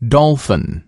dolphin.